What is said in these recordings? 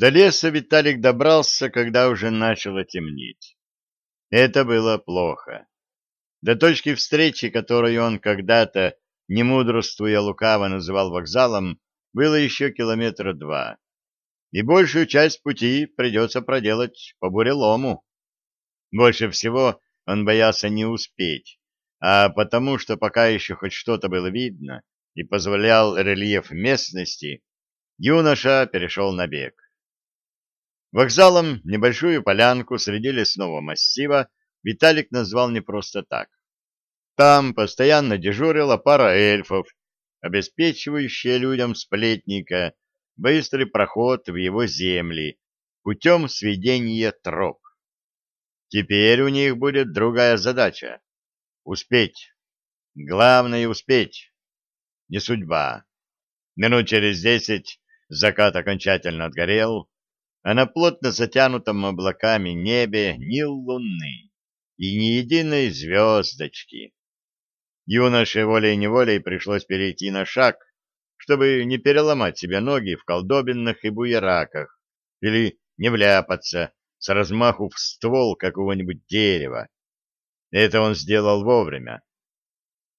До леса Виталик добрался, когда уже начало темнеть. Это было плохо. До точки встречи, которую он когда-то, не мудрствуя лукаво, называл вокзалом, было еще километра два. И большую часть пути придется проделать по бурелому. Больше всего он боялся не успеть, а потому что пока еще хоть что-то было видно и позволял рельеф местности, юноша перешел на бег. Вокзалом небольшую полянку среди лесного массива Виталик назвал не просто так. Там постоянно дежурила пара эльфов, обеспечивающая людям сплетника быстрый проход в его земли путем сведения троп. Теперь у них будет другая задача — успеть. Главное — успеть. Не судьба. Минут через десять закат окончательно отгорел, а на плотно затянутом облаками небе ни луны и ни единой звездочки. Юноше волей-неволей пришлось перейти на шаг, чтобы не переломать себе ноги в колдобинах и буераках или не вляпаться с размаху в ствол какого-нибудь дерева. Это он сделал вовремя.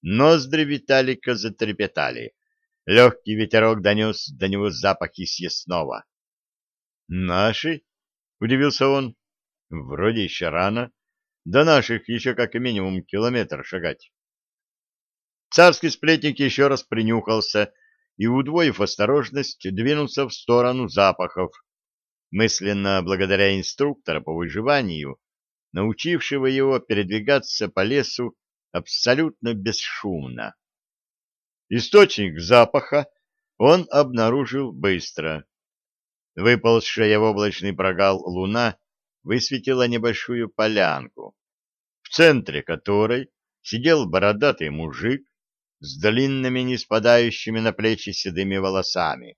Ноздри Виталика затрепетали. Легкий ветерок донес до него запахи съестного. «Наши?» — удивился он. «Вроде еще рано. До наших еще как минимум километр шагать». Царский сплетник еще раз принюхался и, удвоив осторожность, двинулся в сторону запахов, мысленно благодаря инструктора по выживанию, научившего его передвигаться по лесу абсолютно бесшумно. Источник запаха он обнаружил быстро. Выползшая в облачный прогал луна высветила небольшую полянку, в центре которой сидел бородатый мужик с длинными, не спадающими на плечи седыми волосами.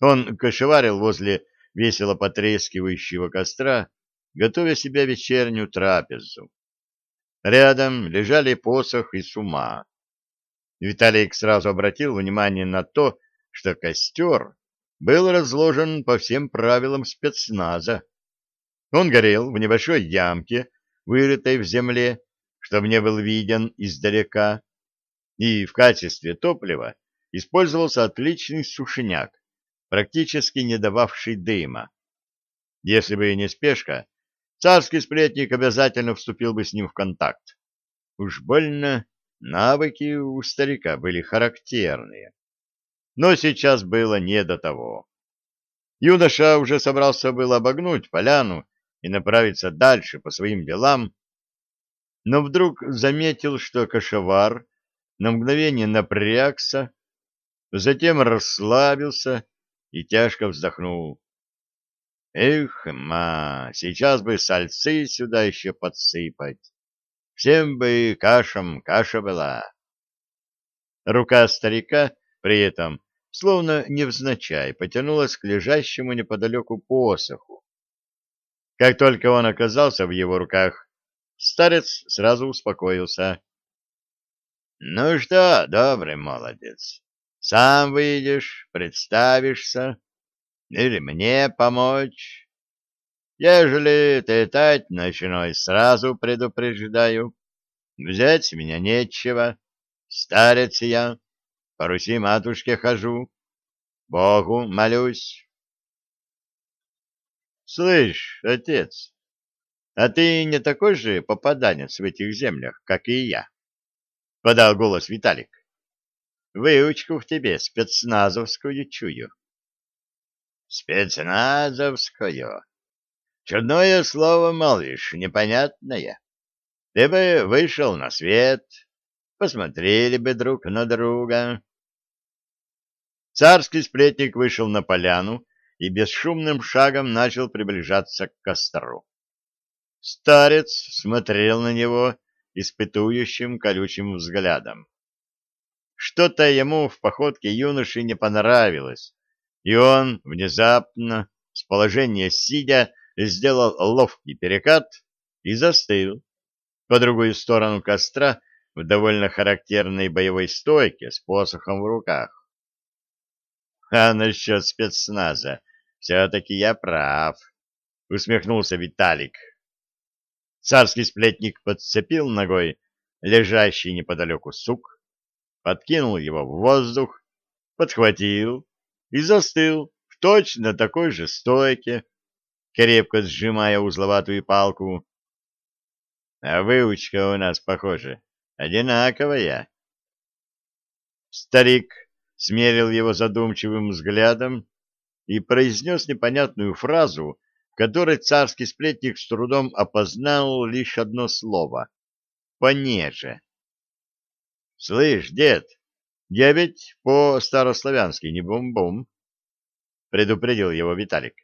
Он кошеварил возле весело потрескивающего костра, готовя себе вечернюю трапезу. Рядом лежали посох и сума. Виталик сразу обратил внимание на то, что костер был разложен по всем правилам спецназа. Он горел в небольшой ямке, вырытой в земле, чтобы не был виден издалека, и в качестве топлива использовался отличный сушеняк, практически не дававший дыма. Если бы не спешка, царский сплетник обязательно вступил бы с ним в контакт. Уж больно навыки у старика были характерные. Но сейчас было не до того. Юноша уже собрался был обогнуть поляну и направиться дальше по своим делам, но вдруг заметил, что кошевар на мгновение напрягся, затем расслабился и тяжко вздохнул. Эх, ма, сейчас бы сальцы сюда еще подсыпать. Всем бы кашам каша была. Рука старика при этом словно невзначай потянулась к лежащему неподалеку посоху. Как только он оказался в его руках, старец сразу успокоился. — Ну что, добрый молодец, сам выйдешь, представишься, или мне помочь? Ежели ты тать ночной, сразу предупреждаю, взять меня нечего, старец я, по Руси матушке хожу, Богу молюсь. Слышь, отец, а ты не такой же попаданец в этих землях, как и я? Подал голос Виталик. Выучку в тебе спецназовскую чую. Спецназовскую? Чудное слово молвишь, непонятное. Ты бы вышел на свет, посмотрели бы друг на друга. Царский сплетник вышел на поляну и бесшумным шагом начал приближаться к костру. Старец смотрел на него испытующим колючим взглядом. Что-то ему в походке юноши не понравилось, и он внезапно, с положения сидя, сделал ловкий перекат и застыл по другую сторону костра в довольно характерной боевой стойке с посохом в руках. А насчет спецназа все-таки я прав, — усмехнулся Виталик. Царский сплетник подцепил ногой лежащий неподалеку сук, подкинул его в воздух, подхватил и застыл в точно такой же стойке, крепко сжимая узловатую палку. А выучка у нас, похоже, одинаковая. Старик смерил его задумчивым взглядом и произнес непонятную фразу, в которой царский сплетник с трудом опознал лишь одно слово — «понеже». «Слышь, дед, я ведь по-старославянски не бум-бум», — предупредил его Виталик.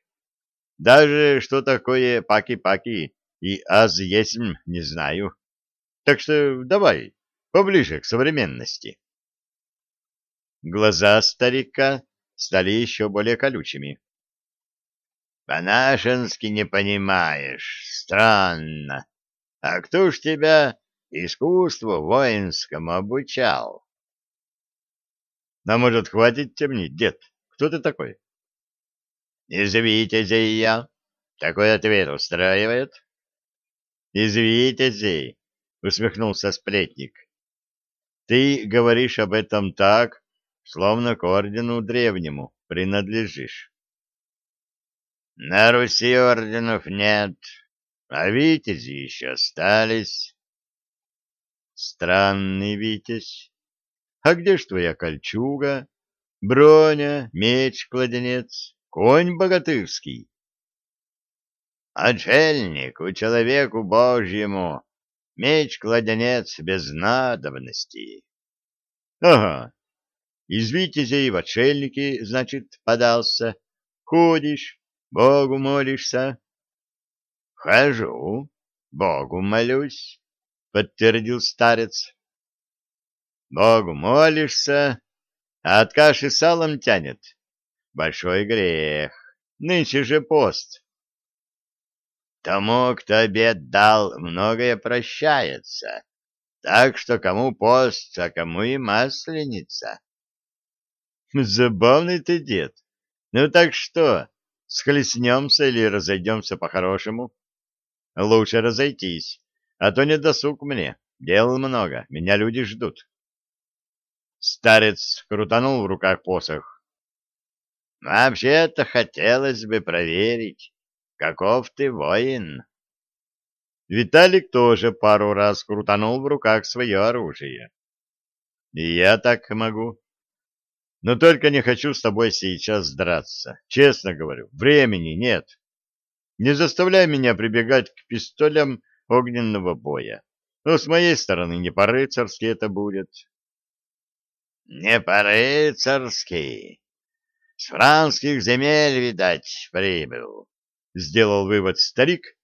«Даже что такое паки-паки и аз есмь не знаю. Так что давай, поближе к современности». Глаза старика стали еще более колючими. «По-нашенски не понимаешь. Странно. А кто ж тебя искусству воинскому обучал?» «А может, хватит темнить, дед? Кто ты такой?» «Из Витязей я. Такой ответ устраивает?» «Из Витязей», — усмехнулся сплетник. «Ты говоришь об этом так, словно к ордену древнему принадлежишь. На Руси орденов нет, а витязи еще остались. Странный витязь. А где ж твоя кольчуга, броня, меч-кладенец, конь богатырский? Отшельнику, человеку божьему, меч-кладенец без надобности. Ага, из витязей в отшельники, значит, подался. Ходишь, Богу молишься. — Хожу, Богу молюсь, — подтвердил старец. — Богу молишься, а от каши салом тянет. Большой грех. Нынче же пост. Тому, кто обед дал, многое прощается. Так что кому пост, а кому и масленица. Забавный ты дед. Ну так что, схлестнемся или разойдемся по-хорошему? Лучше разойтись, а то не досуг мне. Дел много, меня люди ждут. Старец крутанул в руках посох. Вообще-то хотелось бы проверить, каков ты воин. Виталик тоже пару раз крутанул в руках свое оружие. И я так могу. Но только не хочу с тобой сейчас драться. Честно говорю, времени нет. Не заставляй меня прибегать к пистолям огненного боя. Но с моей стороны не по-рыцарски это будет. Не по-рыцарски. С франских земель, видать, прибыл. Сделал вывод старик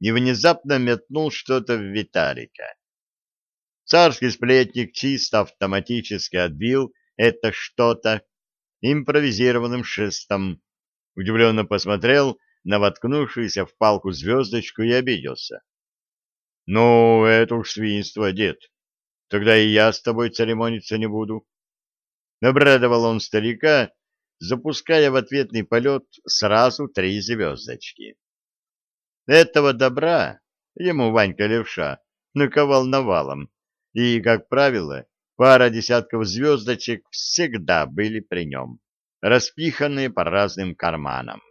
и внезапно метнул что-то в Виталика. Царский сплетник чисто автоматически отбил это что-то импровизированным шестом, удивленно посмотрел на воткнувшуюся в палку звездочку и обиделся. — Ну, это уж свинство, дед. Тогда и я с тобой церемониться не буду. Обрадовал он старика, запуская в ответный полет сразу три звездочки. Этого добра ему Ванька Левша наковал навалом, и, как правило, Пара десятков звездочек всегда были при нем, распиханные по разным карманам.